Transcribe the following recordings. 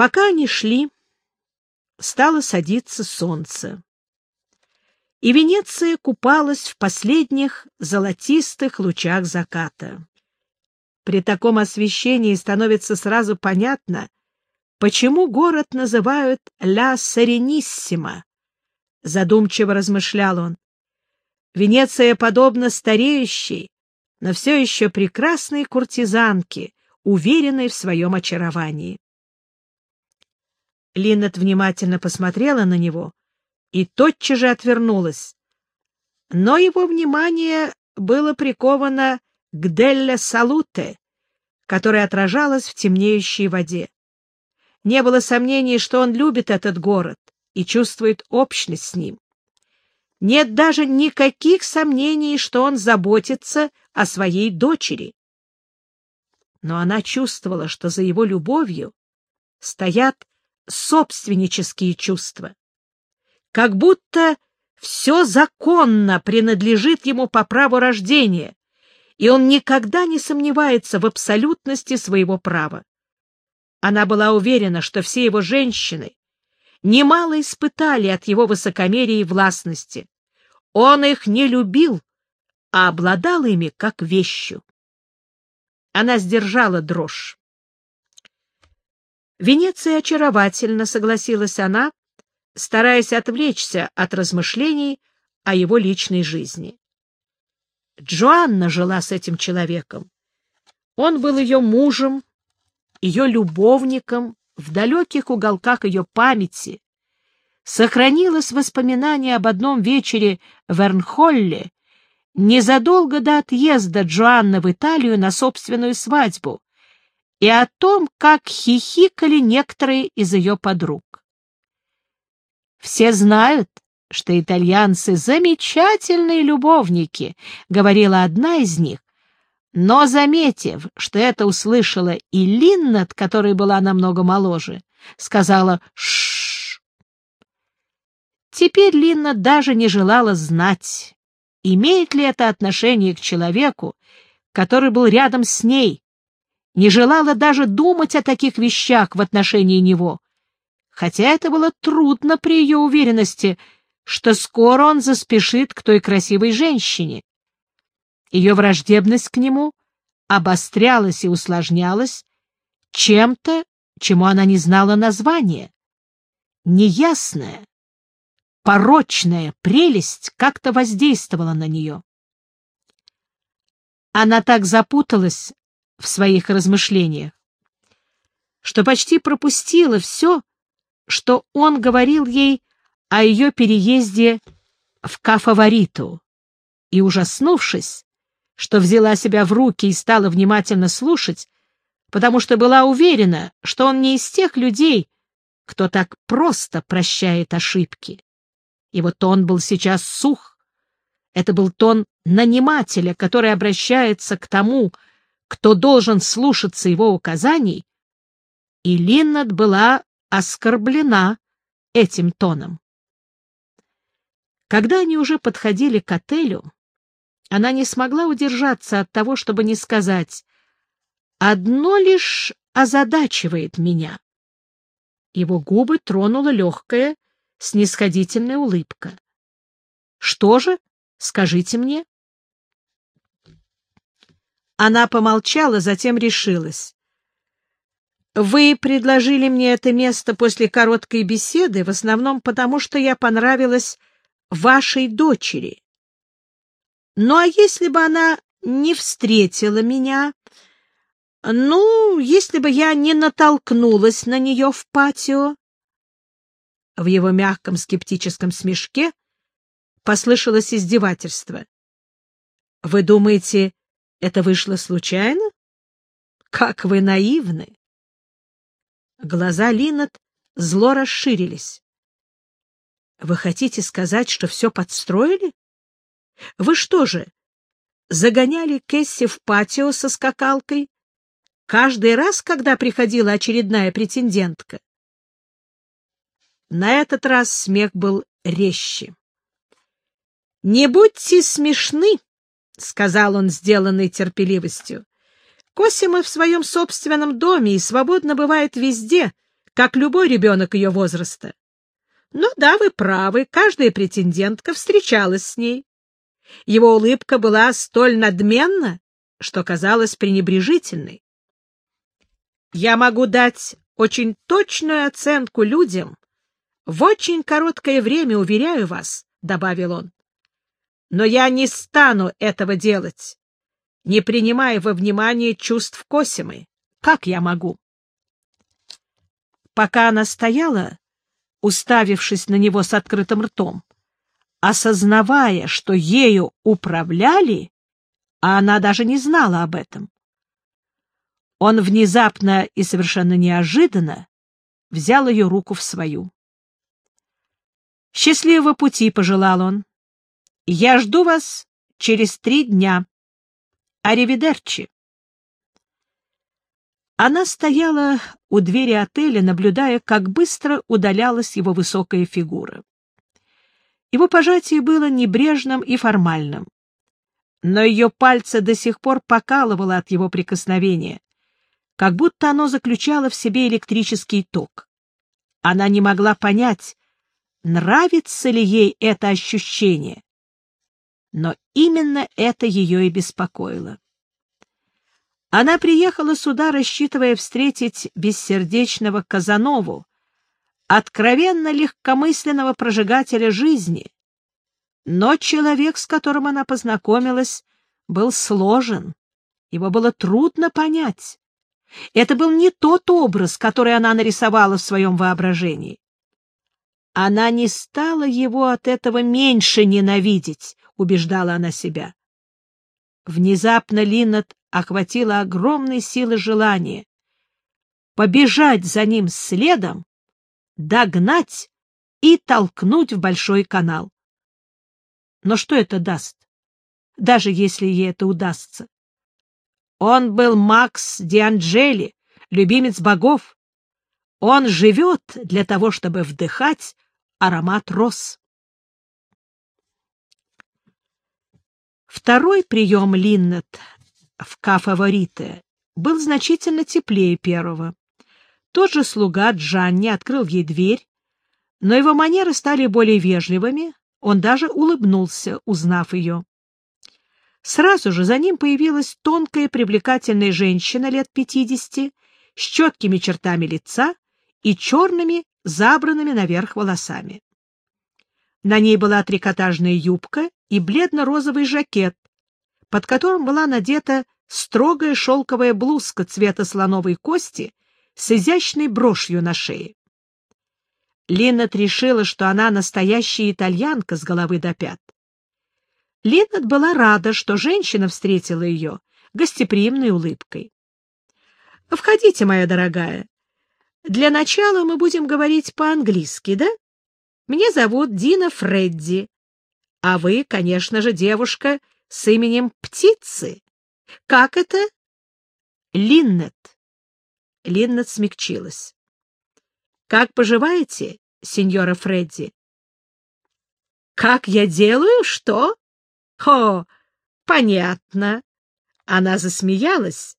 Пока они шли, стало садиться солнце. И Венеция купалась в последних золотистых лучах заката. При таком освещении становится сразу понятно, почему город называют «Ля Сарениссима», — задумчиво размышлял он. Венеция подобна стареющей, но все еще прекрасной куртизанке, уверенной в своем очаровании. Линнет внимательно посмотрела на него и тотчас же отвернулась. Но его внимание было приковано к Делле Салуте, которая отражалась в темнеющей воде. Не было сомнений, что он любит этот город и чувствует общность с ним. Нет даже никаких сомнений, что он заботится о своей дочери. Но она чувствовала, что за его любовью стоят собственнические чувства. Как будто все законно принадлежит ему по праву рождения, и он никогда не сомневается в абсолютности своего права. Она была уверена, что все его женщины немало испытали от его высокомерия и властности. Он их не любил, а обладал ими как вещью. Она сдержала дрожь. Венеция очаровательно, согласилась она, стараясь отвлечься от размышлений о его личной жизни. Джоанна жила с этим человеком. Он был ее мужем, ее любовником в далеких уголках ее памяти. Сохранилось воспоминание об одном вечере в Эрнхолле, незадолго до отъезда Джоанны в Италию на собственную свадьбу, и о том, как хихикали некоторые из ее подруг. «Все знают, что итальянцы — замечательные любовники», — говорила одна из них, но, заметив, что это услышала и Линнет, которая была намного моложе, сказала «Шшш». Теперь Линна даже не желала знать, имеет ли это отношение к человеку, который был рядом с ней, не желала даже думать о таких вещах в отношении него, хотя это было трудно при ее уверенности, что скоро он заспешит к той красивой женщине. Ее враждебность к нему обострялась и усложнялась чем-то, чему она не знала названия. Неясная, порочная прелесть как-то воздействовала на нее. Она так запуталась в своих размышлениях, что почти пропустила все, что он говорил ей о ее переезде в Кафавориту, и, ужаснувшись, что взяла себя в руки и стала внимательно слушать, потому что была уверена, что он не из тех людей, кто так просто прощает ошибки. Его тон был сейчас сух. Это был тон нанимателя, который обращается к тому, кто должен слушаться его указаний, и Линнет была оскорблена этим тоном. Когда они уже подходили к отелю, она не смогла удержаться от того, чтобы не сказать «одно лишь озадачивает меня». Его губы тронула легкая, снисходительная улыбка. «Что же? Скажите мне». Она помолчала, затем решилась. «Вы предложили мне это место после короткой беседы в основном потому, что я понравилась вашей дочери. Ну, а если бы она не встретила меня, ну, если бы я не натолкнулась на нее в патио? В его мягком скептическом смешке послышалось издевательство. — Вы думаете, это вышло случайно? Как вы наивны! Глаза Линнет зло расширились. — Вы хотите сказать, что все подстроили? Вы что же, загоняли Кэсси в патио со скакалкой каждый раз, когда приходила очередная претендентка? На этот раз смех был резче. — Не будьте смешны, — сказал он, сделанной терпеливостью. — Косима в своем собственном доме и свободно бывает везде, как любой ребенок ее возраста. Но да, вы правы, каждая претендентка встречалась с ней. Его улыбка была столь надменна, что казалась пренебрежительной. Я могу дать очень точную оценку людям в очень короткое время, уверяю вас, — добавил он. Но я не стану этого делать, не принимая во внимание чувств Косимы. Как я могу? Пока она стояла, уставившись на него с открытым ртом, осознавая, что ею управляли, а она даже не знала об этом. Он внезапно и совершенно неожиданно взял ее руку в свою. «Счастливого пути!» — пожелал он. «Я жду вас через три дня. Аривидерчи!» Она стояла у двери отеля, наблюдая, как быстро удалялась его высокая фигура. Его пожатие было небрежным и формальным, но ее пальцы до сих пор покалывало от его прикосновения, как будто оно заключало в себе электрический ток. Она не могла понять, нравится ли ей это ощущение, но именно это ее и беспокоило. Она приехала сюда, рассчитывая встретить бессердечного Казанову, откровенно легкомысленного прожигателя жизни. Но человек, с которым она познакомилась, был сложен. Его было трудно понять. Это был не тот образ, который она нарисовала в своем воображении. Она не стала его от этого меньше ненавидеть, убеждала она себя. Внезапно Линнет охватила огромной силы желания побежать за ним следом, догнать и толкнуть в большой канал. Но что это даст, даже если ей это удастся? Он был Макс Дианджели, любимец богов. Он живет для того, чтобы вдыхать аромат роз. Второй прием Линнет в «Ка-фаворите» был значительно теплее первого. Тот же слуга Джанни открыл ей дверь, но его манеры стали более вежливыми, он даже улыбнулся, узнав ее. Сразу же за ним появилась тонкая привлекательная женщина лет пятидесяти с четкими чертами лица и черными, забранными наверх волосами. На ней была трикотажная юбка и бледно-розовый жакет, под которым была надета строгая шелковая блузка цвета слоновой кости с изящной брошью на шее. Линнет решила, что она настоящая итальянка с головы до пят. Линнет была рада, что женщина встретила ее гостеприимной улыбкой. — Входите, моя дорогая. Для начала мы будем говорить по-английски, да? Меня зовут Дина Фредди. А вы, конечно же, девушка с именем Птицы. Как это? Линнет. Линнет смягчилась. Как поживаете, сеньора Фредди? Как я делаю? Что? О, понятно. Она засмеялась,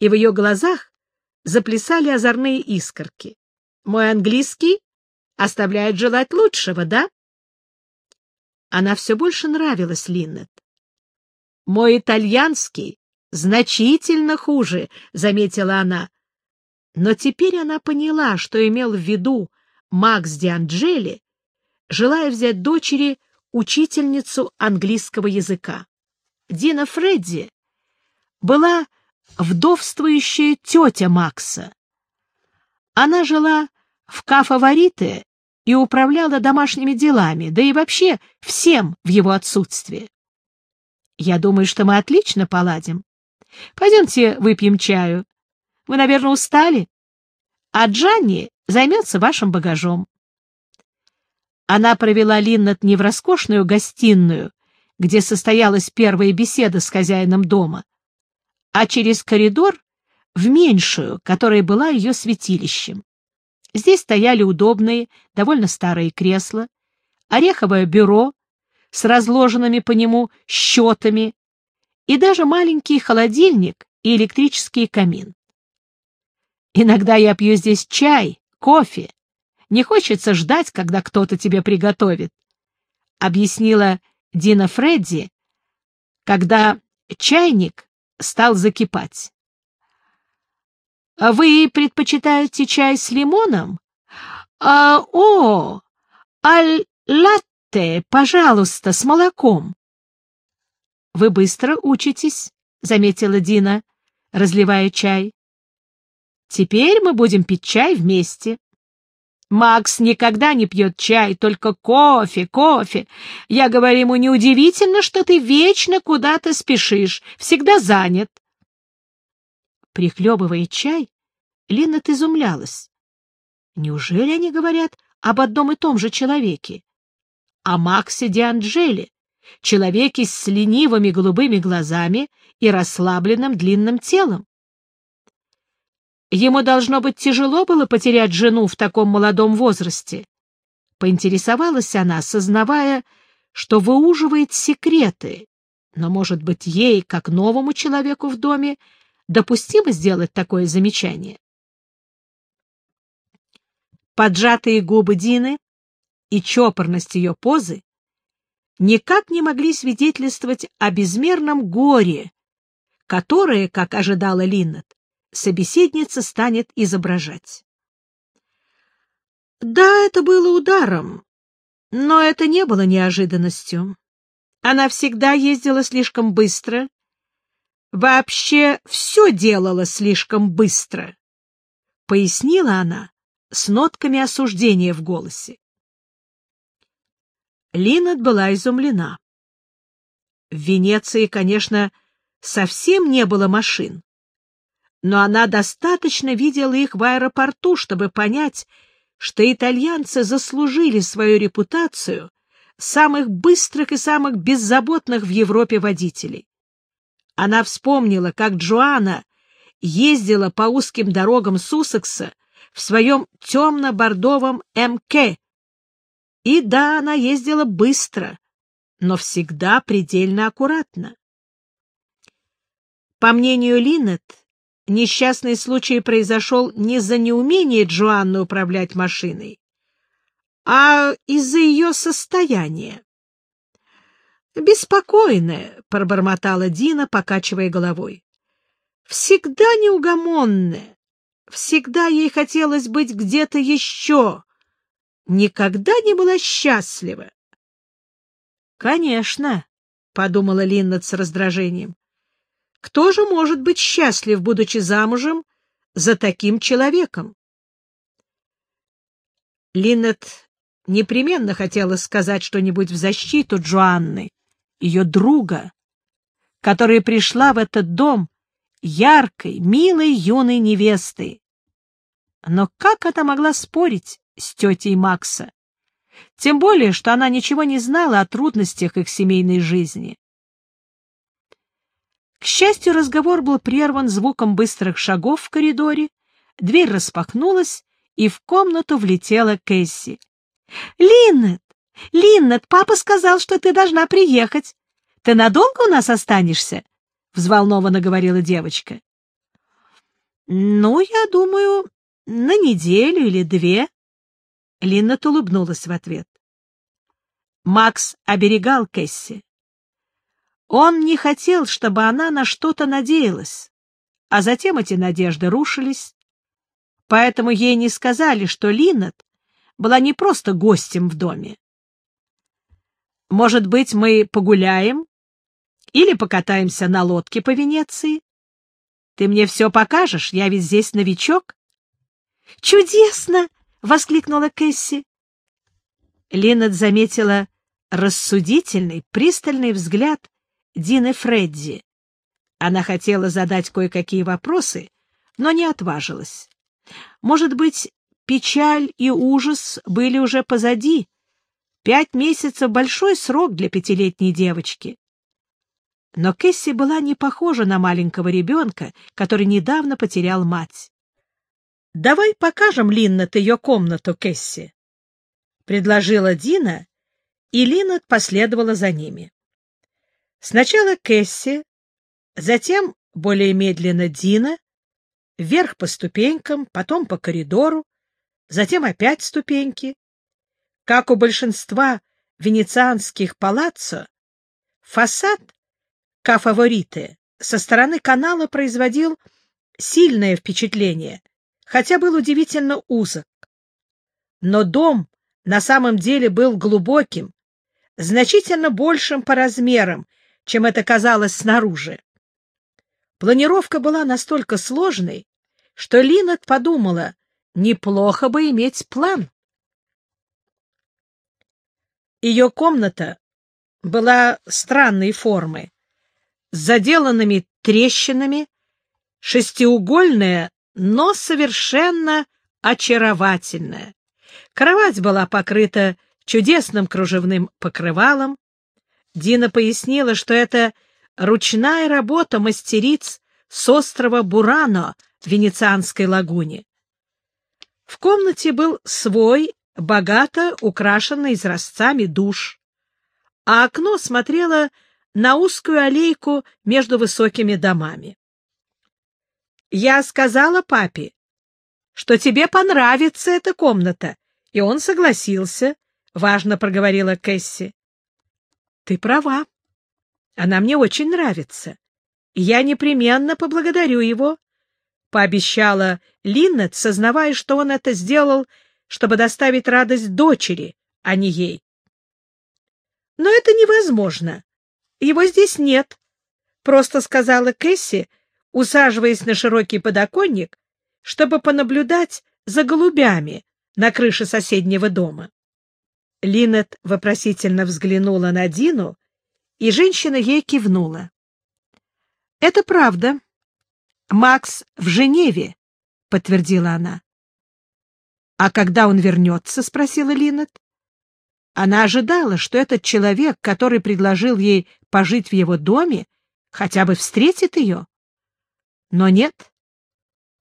и в ее глазах заплясали озорные искорки. Мой английский оставляет желать лучшего, да? Она все больше нравилась Линнет. Мой итальянский значительно хуже, — заметила она. Но теперь она поняла, что имел в виду Макс Дианджели, желая взять дочери учительницу английского языка. Дина Фредди была вдовствующая тетя Макса. Она жила в Ка-фаворите и управляла домашними делами, да и вообще всем в его отсутствие. Я думаю, что мы отлично поладим. Пойдемте выпьем чаю. Вы, наверное, устали? А Джанни займется вашим багажом. Она провела Линнет не в роскошную гостиную, где состоялась первая беседа с хозяином дома, а через коридор в меньшую, которая была ее святилищем. Здесь стояли удобные, довольно старые кресла, ореховое бюро с разложенными по нему счетами и даже маленький холодильник и электрический камин. Иногда я пью здесь чай, кофе. Не хочется ждать, когда кто-то тебе приготовит», — объяснила Дина Фредди, когда чайник стал закипать. «Вы предпочитаете чай с лимоном? А, о, аль-латте, пожалуйста, с молоком». «Вы быстро учитесь», — заметила Дина, разливая чай. «Теперь мы будем пить чай вместе». Макс никогда не пьет чай, только кофе, кофе. Я говорю ему, неудивительно, что ты вечно куда-то спешишь, всегда занят. Прихлебывая чай, Линнет изумлялась. Неужели они говорят об одном и том же человеке? О Максе Дианджеле, человеке с ленивыми голубыми глазами и расслабленным длинным телом. Ему должно быть тяжело было потерять жену в таком молодом возрасте. Поинтересовалась она, сознавая, что выуживает секреты, но, может быть, ей, как новому человеку в доме, допустимо сделать такое замечание. Поджатые губы Дины и чопорность ее позы никак не могли свидетельствовать о безмерном горе, которое, как ожидала Линнет, собеседница станет изображать. Да, это было ударом, но это не было неожиданностью. Она всегда ездила слишком быстро, вообще все делала слишком быстро, — пояснила она с нотками осуждения в голосе. Линнет была изумлена. В Венеции, конечно, совсем не было машин но она достаточно видела их в аэропорту, чтобы понять, что итальянцы заслужили свою репутацию самых быстрых и самых беззаботных в Европе водителей. Она вспомнила, как Джоанна ездила по узким дорогам Суссекса в своем темно-бордовом МК. И да, она ездила быстро, но всегда предельно аккуратно. По мнению Линнет, несчастный случай произошел не за неумение Джоанны управлять машиной, а из-за ее состояния. «Беспокойная», — пробормотала Дина, покачивая головой. «Всегда неугомонная, всегда ей хотелось быть где-то еще, никогда не была счастлива». «Конечно», — подумала Линнет с раздражением, кто же может быть счастлив, будучи замужем за таким человеком? Линнет непременно хотела сказать что-нибудь в защиту Джоанны, ее друга, которая пришла в этот дом яркой, милой юной невестой. Но как она могла спорить с тетей Макса? Тем более, что она ничего не знала о трудностях их семейной жизни. К счастью, разговор был прерван звуком быстрых шагов в коридоре, дверь распахнулась, и в комнату влетела Кэсси. — Линнет! Линнет, папа сказал, что ты должна приехать. Ты надолго у нас останешься? — взволнованно говорила девочка. — Ну, я думаю, на неделю или две. Линнет улыбнулась в ответ. Макс оберегал Кэсси. Он не хотел, чтобы она на что-то надеялась, а затем эти надежды рушились. Поэтому ей не сказали, что Линнет была не просто гостем в доме. «Может быть, мы погуляем или покатаемся на лодке по Венеции? Ты мне все покажешь, я ведь здесь новичок». «Чудесно!» — воскликнула Кэсси. Линнет заметила рассудительный, пристальный взгляд Дины Фредди. Она хотела задать кое-какие вопросы, но не отважилась. Может быть, печаль и ужас были уже позади. Пять месяцев — большой срок для пятилетней девочки. Но Кэсси была не похожа на маленького ребенка, который недавно потерял мать. — Давай покажем Линнет ее комнату, Кэсси, — предложила Дина, и Линнет последовала за ними. Сначала Кэсси, затем более медленно Дина, вверх по ступенькам, потом по коридору, затем опять ступеньки. Как у большинства венецианских палаццо, фасад кафавориты со стороны канала производил сильное впечатление, хотя был удивительно узок. Но дом на самом деле был глубоким, значительно большим по размерам, чем это казалось снаружи. Планировка была настолько сложной, что Линет подумала, неплохо бы иметь план. Ее комната была странной формы, с заделанными трещинами, шестиугольная, но совершенно очаровательная. Кровать была покрыта чудесным кружевным покрывалом. Дина пояснила, что это ручная работа мастериц с острова Бурано в Венецианской лагуне. В комнате был свой, богато украшенный изразцами душ, а окно смотрело на узкую аллейку между высокими домами. «Я сказала папе, что тебе понравится эта комната, и он согласился», — важно проговорила Кэсси. «Ты права. Она мне очень нравится. Я непременно поблагодарю его», — пообещала Линнет, сознавая, что он это сделал, чтобы доставить радость дочери, а не ей. «Но это невозможно. Его здесь нет», — просто сказала Кэсси, усаживаясь на широкий подоконник, чтобы понаблюдать за голубями на крыше соседнего дома. Линет вопросительно взглянула на Дину, и женщина ей кивнула. — Это правда. Макс в Женеве, — подтвердила она. — А когда он вернется? — спросила Линет. Она ожидала, что этот человек, который предложил ей пожить в его доме, хотя бы встретит ее. Но нет.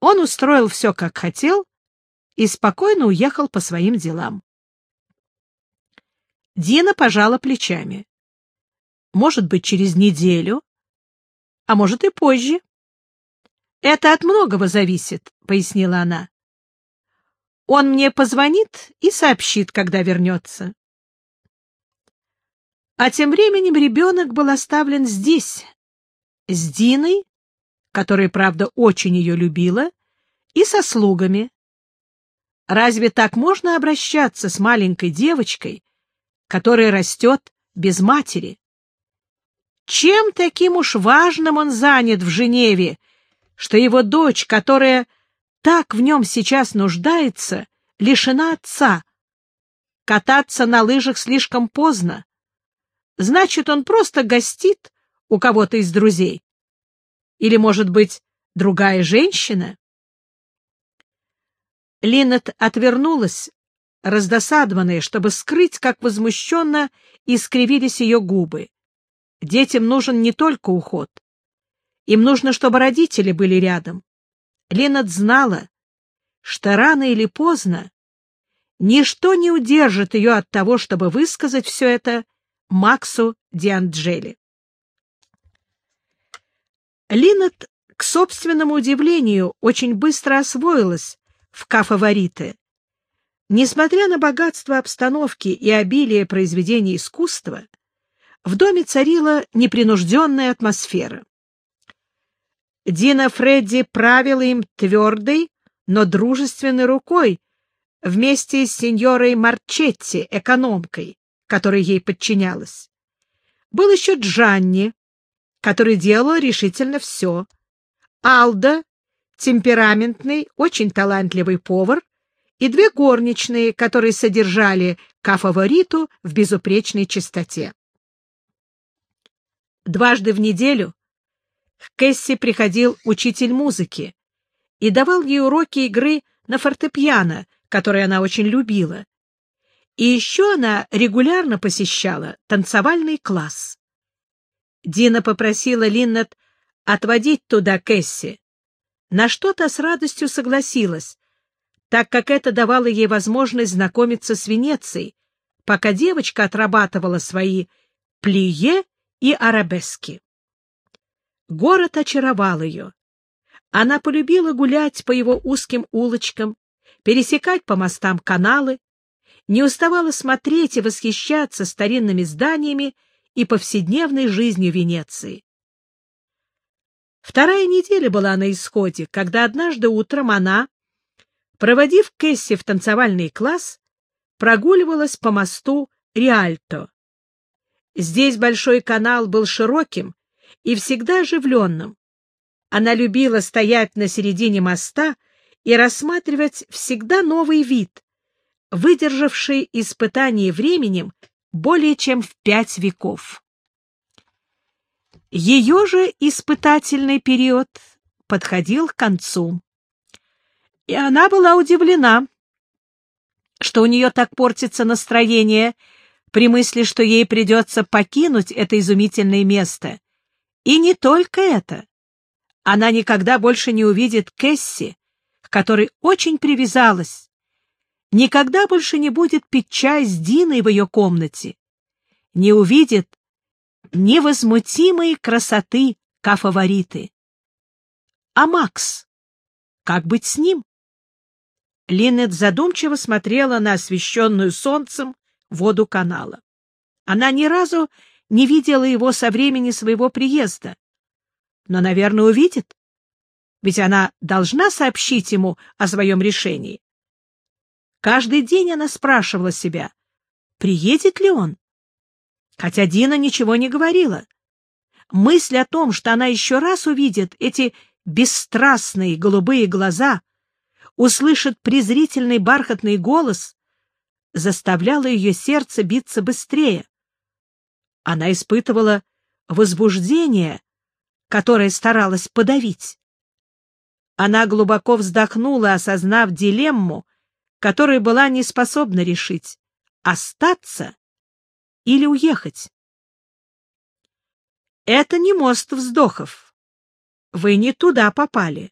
Он устроил все, как хотел, и спокойно уехал по своим делам. Дина пожала плечами. Может быть, через неделю, а может и позже. Это от многого зависит, — пояснила она. Он мне позвонит и сообщит, когда вернется. А тем временем ребенок был оставлен здесь, с Диной, которая, правда, очень ее любила, и со слугами. Разве так можно обращаться с маленькой девочкой, которая растет без матери? Чем таким уж важным он занят в Женеве, что его дочь, которая так в нем сейчас нуждается, лишена отца? Кататься на лыжах слишком поздно. Значит, он просто гостит у кого-то из друзей. Или, может быть, другая женщина? Линнет отвернулась, раздосадованная, чтобы скрыть, как возмущенно искривились ее губы. Детям нужен не только уход. Им нужно, чтобы родители были рядом. Линнет знала, что рано или поздно ничто не удержит ее от того, чтобы высказать все это Максу Дианджели. Линнет, к собственному удивлению, очень быстро освоилась в кафавориты. Несмотря на богатство обстановки и обилие произведений искусства, в доме царила непринужденная атмосфера. Дина Фредди правила им твердой, но дружественной рукой вместе с сеньорой Марчетти, экономкой, которая ей подчинялась. Был еще Джанни, который делал решительно все. Алда, темпераментный, очень талантливый повар, и две горничные, которые содержали кафавориту в безупречной чистоте. Дважды в неделю к Кэсси приходил учитель музыки и давал ей уроки игры на фортепиано, которые она очень любила. И еще она регулярно посещала танцевальный класс. Дина попросила Линнет отводить туда Кэсси, на что-то с радостью согласилась, так как это давало ей возможность знакомиться с Венецией, пока девочка отрабатывала свои плие и арабески. Город очаровал ее. Она полюбила гулять по его узким улочкам, пересекать по мостам каналы, не уставала смотреть и восхищаться старинными зданиями и повседневной жизнью Венеции. Вторая неделя была на исходе, когда однажды утром она, проводив Кэсси в танцевальный класс, прогуливалась по мосту Риальто. Здесь большой канал был широким и всегда оживленным. Она любила стоять на середине моста и рассматривать всегда новый вид, выдержавший испытание временем более чем в пять веков. Ее же испытательный период подходил к концу. И она была удивлена, что у нее так портится настроение при мысли, что ей придется покинуть это изумительное место. И не только это. Она никогда больше не увидит Кэсси, к которой очень привязалась, никогда больше не будет пить чай с Диной в ее комнате, не увидит невозмутимой красоты кафавариты. А Макс? Как быть с ним? Линнет задумчиво смотрела на освещенную солнцем воду канала. Она ни разу не видела его со времени своего приезда. Но, наверное, увидит. Ведь она должна сообщить ему о своем решении. Каждый день она спрашивала себя, приедет ли он. Хотя Дина ничего не говорила. Мысль о том, что она еще раз увидит эти бесстрастные голубые глаза, услышит презрительный бархатный голос, заставляла ее сердце биться быстрее. Она испытывала возбуждение, которое старалась подавить. Она глубоко вздохнула, осознав дилемму, которую была не способна решить — остаться или уехать. Это не мост вздохов. Вы не туда попали.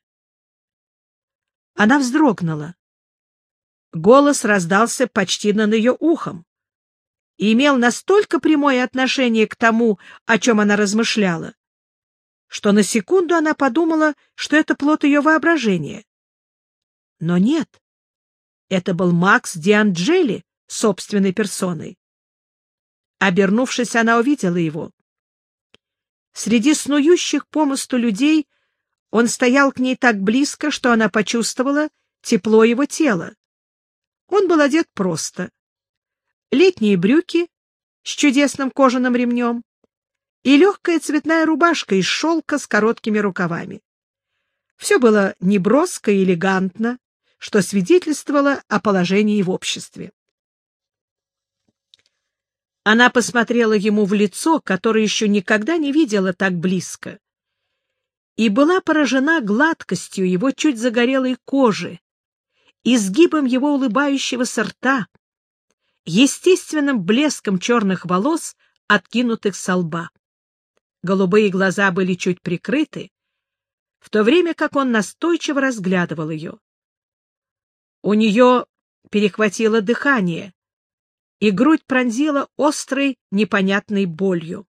Она вздрогнула. Голос раздался почти над ее ухом и имел настолько прямое отношение к тому, о чем она размышляла, что на секунду она подумала, что это плод ее воображения. Но нет, это был Макс Дианджели собственной персоной. Обернувшись, она увидела его. Среди снующих по мосту людей он стоял к ней так близко, что она почувствовала тепло его тела. Он был одет просто. Летние брюки с чудесным кожаным ремнем и легкая цветная рубашка из шелка с короткими рукавами. Все было неброско и элегантно, что свидетельствовало о положении в обществе. Она посмотрела ему в лицо, которое еще никогда не видела так близко, и была поражена гладкостью его чуть загорелой кожи, изгибом его улыбающегося рта, естественным блеском черных волос, откинутых со лба. Голубые глаза были чуть прикрыты, в то время как он настойчиво разглядывал ее. У нее перехватило дыхание, и грудь пронзила острой непонятной болью.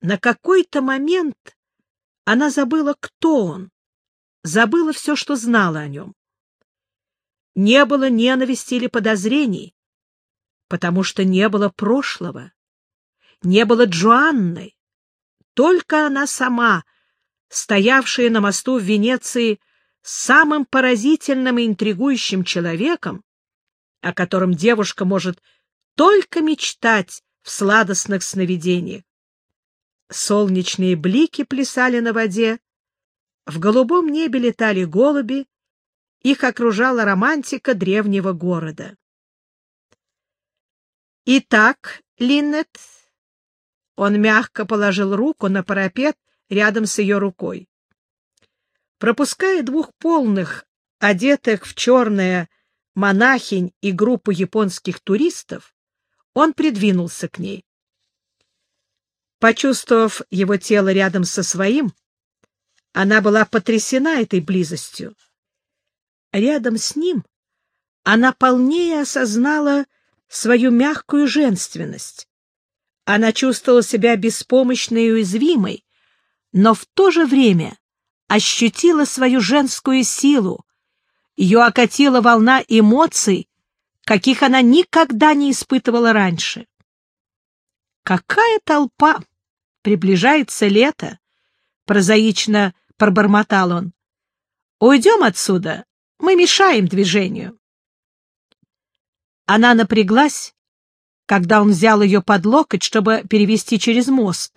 На какой-то момент она забыла, кто он, забыла все, что знала о нем. Не было ненависти или подозрений, потому что не было прошлого, не было Джоанны, только она сама, стоявшая на мосту в Венеции самым поразительным и интригующим человеком, о котором девушка может только мечтать в сладостных сновидениях. Солнечные блики плясали на воде, в голубом небе летали голуби, их окружала романтика древнего города. «Итак, Линнет...» Он мягко положил руку на парапет рядом с ее рукой. Пропуская двух полных, одетых в черное монахинь и группу японских туристов, он придвинулся к ней. Почувствовав его тело рядом со своим, она была потрясена этой близостью. Рядом с ним она полнее осознала свою мягкую женственность. Она чувствовала себя беспомощной и уязвимой, но в то же время ощутила свою женскую силу, ее окатила волна эмоций, каких она никогда не испытывала раньше. «Какая толпа! Приближается лето!» — прозаично пробормотал он. «Уйдем отсюда, мы мешаем движению». Она напряглась, когда он взял ее под локоть, чтобы перевести через мост,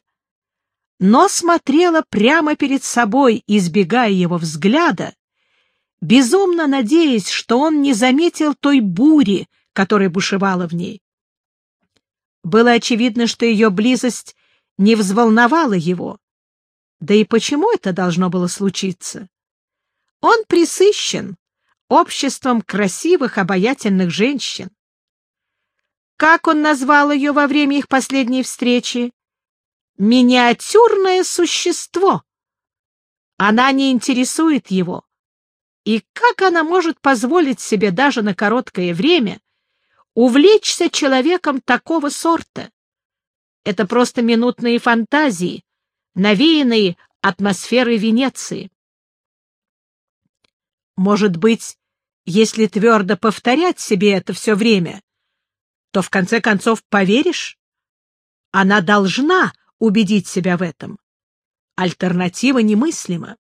но смотрела прямо перед собой, избегая его взгляда, безумно надеясь, что он не заметил той бури, которая бушевала в ней. Было очевидно, что ее близость не взволновала его. Да и почему это должно было случиться? Он присыщен обществом красивых, обаятельных женщин. Как он назвал ее во время их последней встречи? Миниатюрное существо. Она не интересует его. И как она может позволить себе даже на короткое время увлечься человеком такого сорта? Это просто минутные фантазии, навеянные атмосферой Венеции. Может быть, если твердо повторять себе это все время, то в конце концов поверишь? Она должна убедить себя в этом. Альтернатива немыслима.